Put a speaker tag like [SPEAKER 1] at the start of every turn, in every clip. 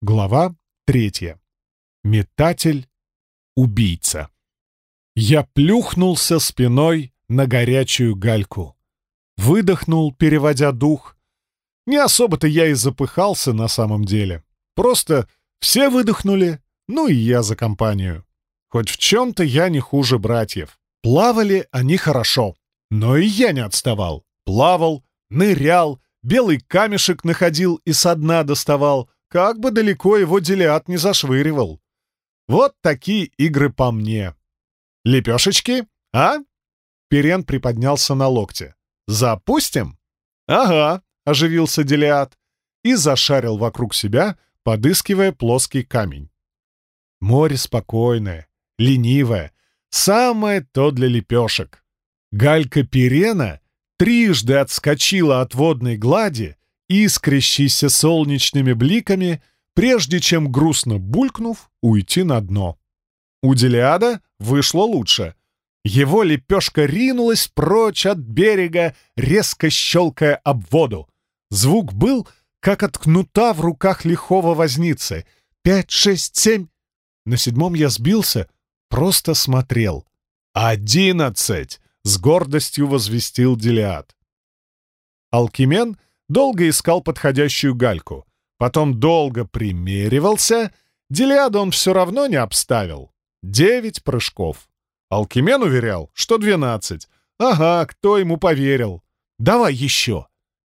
[SPEAKER 1] Глава третья. Метатель-убийца. Я плюхнулся спиной на горячую гальку. Выдохнул, переводя дух. Не особо-то я и запыхался на самом деле. Просто все выдохнули, ну и я за компанию. Хоть в чем-то я не хуже братьев. Плавали они хорошо, но и я не отставал. Плавал, нырял, белый камешек находил и со дна доставал, как бы далеко его делят не зашвыривал. Вот такие игры по мне. Лепешечки, а? Перен приподнялся на локте. «Запустим?» «Ага», — оживился Делиат и зашарил вокруг себя, подыскивая плоский камень. Море спокойное, ленивое, самое то для лепешек. Галька Перена трижды отскочила от водной глади, искрящейся солнечными бликами, прежде чем, грустно булькнув, уйти на дно. У Делиада вышло лучше. Его лепешка ринулась прочь от берега, резко щелкая об воду. Звук был, как от кнута в руках лихого возницы. Пять, шесть, семь. На седьмом я сбился, просто смотрел. «Одиннадцать!» — с гордостью возвестил Делиад. Алкимен долго искал подходящую гальку, потом долго примеривался, Делиада он все равно не обставил. Девять прыжков. Алкимен уверял, что двенадцать. Ага, кто ему поверил? Давай еще.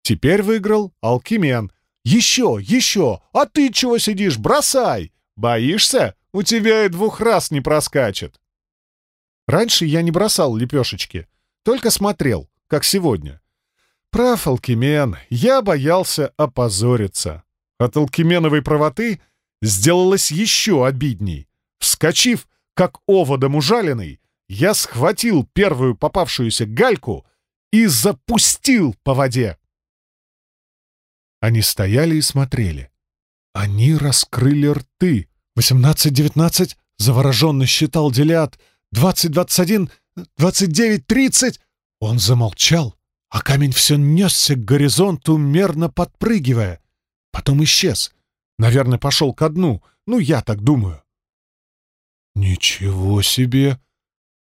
[SPEAKER 1] Теперь выиграл Алкимен. Еще, еще. А ты чего сидишь? Бросай. Боишься? У тебя и двух раз не проскачет. Раньше я не бросал лепешечки, только смотрел, как сегодня. Прав Алкимен, я боялся опозориться. От Алкименовой правоты сделалось еще обидней. Вскочив, как оводом ужаленный, я схватил первую попавшуюся гальку и запустил по воде. Они стояли и смотрели. Они раскрыли рты. «Восемнадцать-девятнадцать!» — завороженно считал Делиат. «Двадцать-двадцать один! Двадцать-девять-тридцать!» Он замолчал, а камень все несся к горизонту, мерно подпрыгивая. Потом исчез. Наверное, пошел ко дну. Ну, я так думаю. «Ничего себе!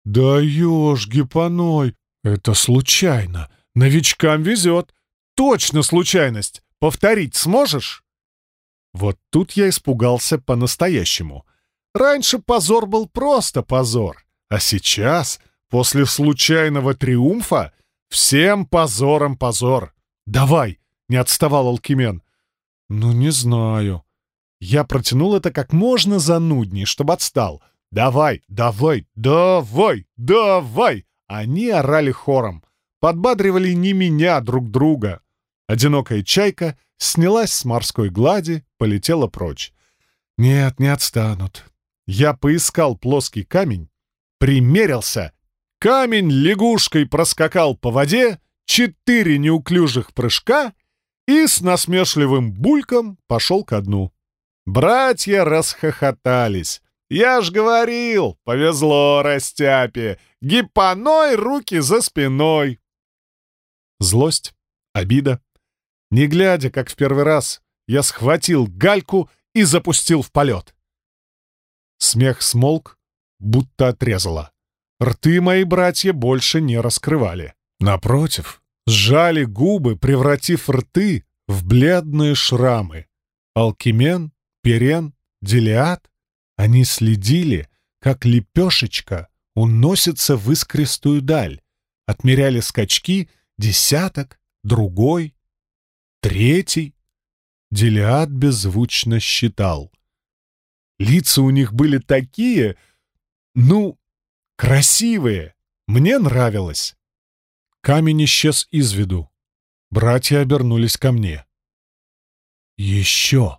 [SPEAKER 1] Даешь, гипоной! Это случайно! Новичкам везет! Точно случайность! Повторить сможешь?» Вот тут я испугался по-настоящему. Раньше позор был просто позор, а сейчас, после случайного триумфа, всем позором позор. «Давай!» — не отставал Алкимен. «Ну, не знаю». Я протянул это как можно зануднее, чтобы отстал. «Давай, давай, давай, давай!» Они орали хором, подбадривали не меня, а друг друга. Одинокая чайка снялась с морской глади, полетела прочь. «Нет, не отстанут». Я поискал плоский камень, примерился. Камень лягушкой проскакал по воде, четыре неуклюжих прыжка и с насмешливым бульком пошел ко дну. Братья расхохотались. «Я ж говорил, повезло растяпе! Гипоной руки за спиной!» Злость, обида. Не глядя, как в первый раз, я схватил гальку и запустил в полет. Смех смолк, будто отрезало. Рты мои братья больше не раскрывали. Напротив, сжали губы, превратив рты в бледные шрамы. Алкимен, Перен, Делиат они следили, как лепешечка уносится в искристую даль, отмеряли скачки десяток, другой, третий. Делиад беззвучно считал. Лица у них были такие, ну, красивые. Мне нравилось. Камень исчез из виду. Братья обернулись ко мне. «Еще!»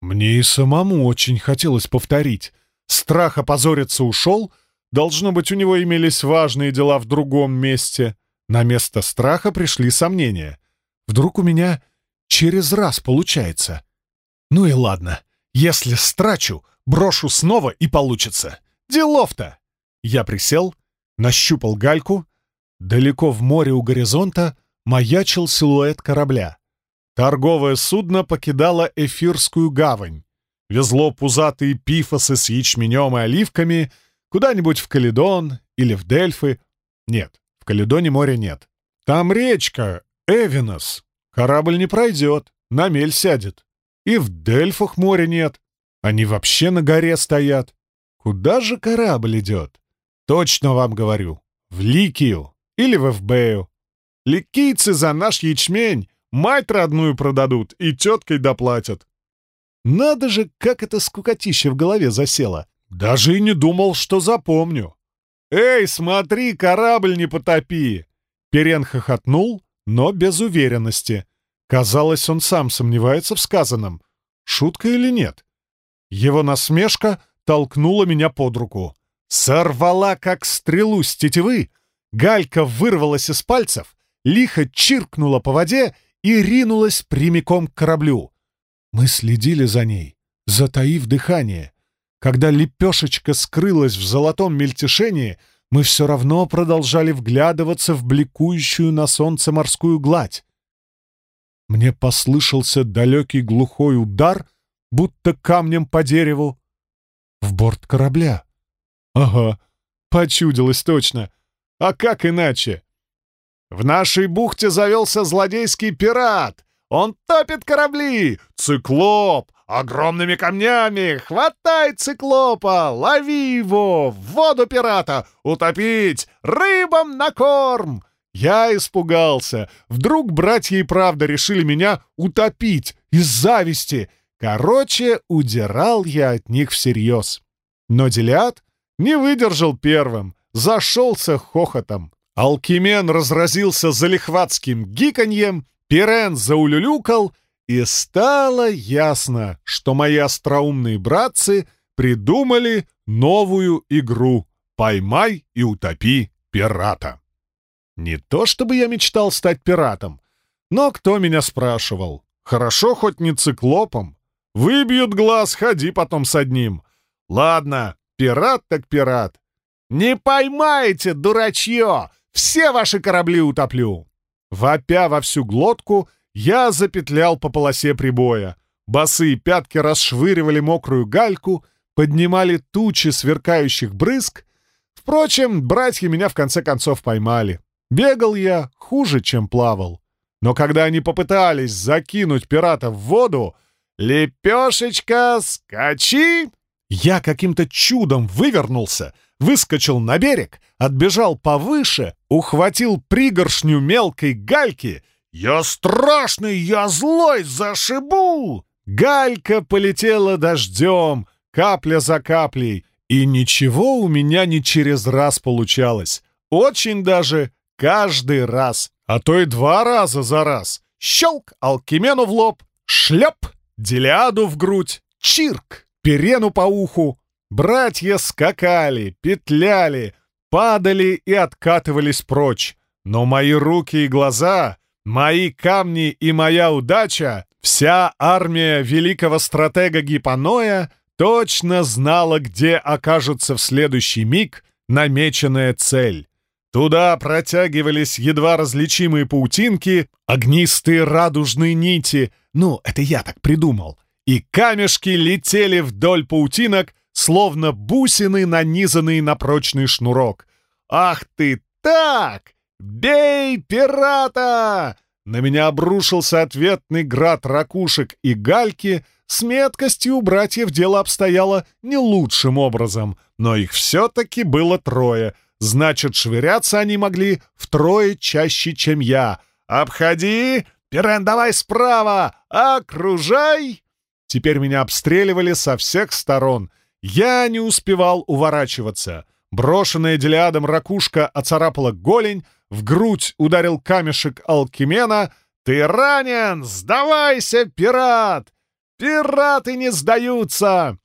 [SPEAKER 1] Мне и самому очень хотелось повторить. Страх опозориться ушел. Должно быть, у него имелись важные дела в другом месте. На место страха пришли сомнения. Вдруг у меня через раз получается. Ну и ладно. Если страчу, брошу снова и получится. Делов-то! Я присел, нащупал гальку. Далеко в море у горизонта маячил силуэт корабля. Торговое судно покидало Эфирскую гавань. Везло пузатые пифосы с ячменем и оливками куда-нибудь в Каледон или в Дельфы. Нет, в Каледоне моря нет. Там речка, Эвинос. Корабль не пройдет, на мель сядет. И в Дельфах моря нет. Они вообще на горе стоят. Куда же корабль идет? Точно вам говорю. В Ликию или в Эвбею. Ликийцы за наш ячмень мать родную продадут и теткой доплатят. Надо же, как это скукотище в голове засело. Даже и не думал, что запомню. «Эй, смотри, корабль не потопи!» Перен хохотнул, но без уверенности. Казалось, он сам сомневается в сказанном. Шутка или нет? Его насмешка толкнула меня под руку. Сорвала, как стрелу с тетивы. Галька вырвалась из пальцев, лихо чиркнула по воде и ринулась прямиком к кораблю. Мы следили за ней, затаив дыхание. Когда лепешечка скрылась в золотом мельтешении, мы все равно продолжали вглядываться в бликующую на солнце морскую гладь. Мне послышался далекий глухой удар, будто камнем по дереву. В борт корабля. Ага, почудилось точно. А как иначе? В нашей бухте завелся злодейский пират. Он топит корабли! Циклоп! Огромными камнями! Хватай циклопа! Лови его! В воду пирата! Утопить! Рыбам на корм!» Я испугался. Вдруг братья и правда решили меня утопить из зависти. Короче, удирал я от них всерьез. Но Делиад не выдержал первым, зашелся хохотом. Алкимен разразился залихватским гиканьем, Пирен заулюлюкал, и стало ясно, что мои остроумные братцы придумали новую игру «Поймай и утопи пирата». Не то чтобы я мечтал стать пиратом, но кто меня спрашивал? Хорошо хоть не циклопом. Выбьют глаз, ходи потом с одним. Ладно, пират так пират. Не поймаете, дурачье! Все ваши корабли утоплю. Вопя во всю глотку, я запетлял по полосе прибоя. Босые пятки расшвыривали мокрую гальку, поднимали тучи сверкающих брызг. Впрочем, братья меня в конце концов поймали. Бегал я хуже, чем плавал. Но когда они попытались закинуть пирата в воду, «Лепешечка, скачи!» Я каким-то чудом вывернулся, выскочил на берег, отбежал повыше, ухватил пригоршню мелкой гальки. «Я страшный, я злой, зашибу!» Галька полетела дождем, капля за каплей, и ничего у меня не через раз получалось. Очень даже каждый раз, а то и два раза за раз. Щелк Алкимену в лоб, шлеп, Делиаду в грудь, чирк, Перену по уху. Братья скакали, петляли, падали и откатывались прочь. Но мои руки и глаза, мои камни и моя удача, вся армия великого стратега Гипаноя точно знала, где окажется в следующий миг намеченная цель. Туда протягивались едва различимые паутинки, огнистые радужные нити, ну, это я так придумал, и камешки летели вдоль паутинок, словно бусины, нанизанные на прочный шнурок. «Ах ты так! Бей пирата!» На меня обрушился ответный град ракушек и гальки. С меткостью братьев дело обстояло не лучшим образом, но их все-таки было трое. Значит, швыряться они могли втрое чаще, чем я. «Обходи! Пирен, давай справа! Окружай!» Теперь меня обстреливали со всех сторон. Я не успевал уворачиваться. Брошенная Делиадом ракушка оцарапала голень, в грудь ударил камешек Алкимена. «Ты ранен! Сдавайся, пират! Пираты не сдаются!»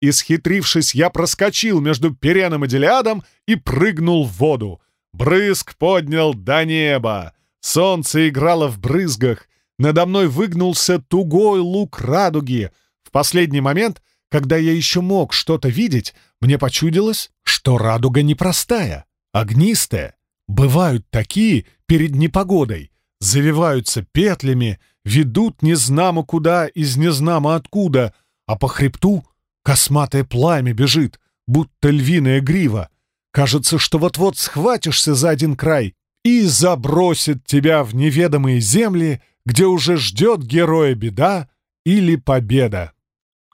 [SPEAKER 1] Исхитрившись, я проскочил между Переном и Делиадом и прыгнул в воду. Брызг поднял до неба. Солнце играло в брызгах. Надо мной выгнулся тугой лук радуги. В последний момент, когда я еще мог что-то видеть, мне почудилось, что радуга непростая, огнистая. Бывают такие перед непогодой. завиваются петлями, ведут незнамо куда из незнамо откуда, а по хребту косматое пламя бежит, будто львиная грива. Кажется, что вот-вот схватишься за один край и забросит тебя в неведомые земли, где уже ждет героя беда или победа.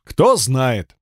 [SPEAKER 1] Кто знает.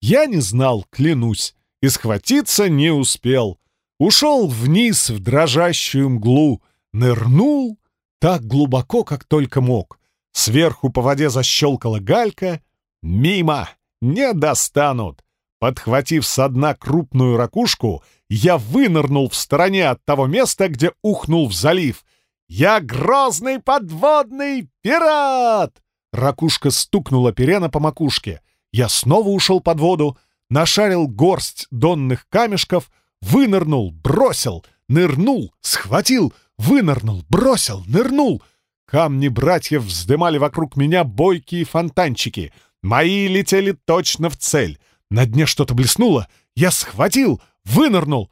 [SPEAKER 1] Я не знал, клянусь, и схватиться не успел. Ушел вниз в дрожащую мглу, нырнул так глубоко, как только мог. Сверху по воде защелкала галька. Мимо! Не достанут! Подхватив со дна крупную ракушку, я вынырнул в стороне от того места, где ухнул в залив. «Я грозный подводный пират!» Ракушка стукнула перена по макушке. Я снова ушел под воду, нашарил горсть донных камешков, вынырнул, бросил, нырнул, схватил, вынырнул, бросил, нырнул. Камни братьев вздымали вокруг меня бойкие фонтанчики. Мои летели точно в цель. На дне что-то блеснуло. Я схватил, вынырнул.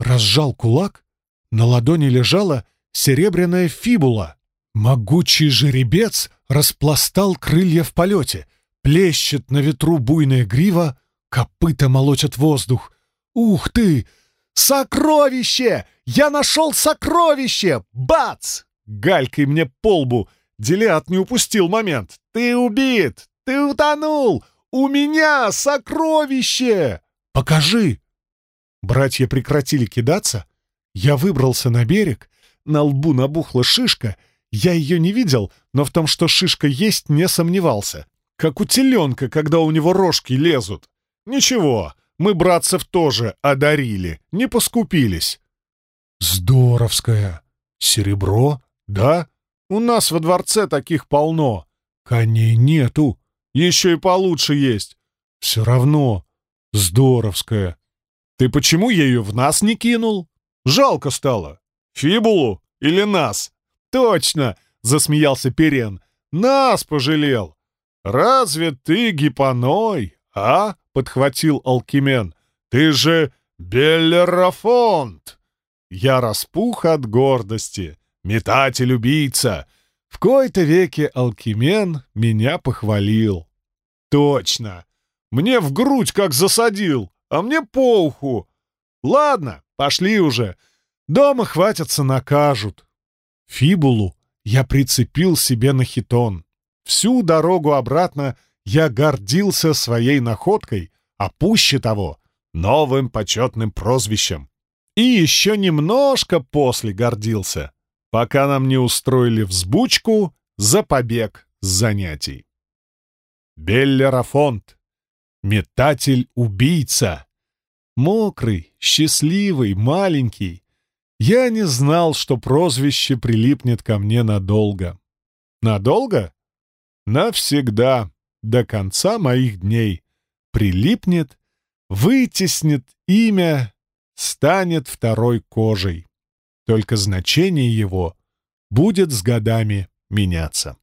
[SPEAKER 1] Разжал кулак. На ладони лежала серебряная фибула. Могучий жеребец распластал крылья в полете. Плещет на ветру буйная грива, копыта молотят воздух. Ух ты! Сокровище! Я нашел сокровище! Бац! Галькой мне по лбу. Делиат не упустил момент. Ты убит! Ты утонул! У меня сокровище! Покажи! Братья прекратили кидаться. Я выбрался на берег. На лбу набухла шишка. Я ее не видел, но в том, что шишка есть, не сомневался. Как у теленка, когда у него рожки лезут. Ничего, мы братцев тоже одарили, не поскупились. Здоровская. Серебро, да? У нас во дворце таких полно. Коней нету. Еще и получше есть. Все равно. Здоровская. Ты почему ею в нас не кинул? Жалко стало. Фибулу или нас? Точно, засмеялся Перен. Нас пожалел. Разве ты гипоной, а? Подхватил Алкимен. Ты же Беллерафонт. Я распух от гордости. Метатель-убийца. В кои-то веке Алкимен меня похвалил. Точно. Мне в грудь как засадил, а мне по уху. Ладно, пошли уже. Дома хватятся, накажут. Фибулу я прицепил себе на хитон. Всю дорогу обратно я гордился своей находкой, а пуще того — новым почетным прозвищем. И еще немножко после гордился, пока нам не устроили взбучку за побег с занятий. Беллерафонт. Метатель-убийца. Мокрый, счастливый, маленький. Я не знал, что прозвище прилипнет ко мне надолго. Надолго? Навсегда, до конца моих дней. Прилипнет, вытеснит имя, станет второй кожей. Только значение его будет с годами меняться.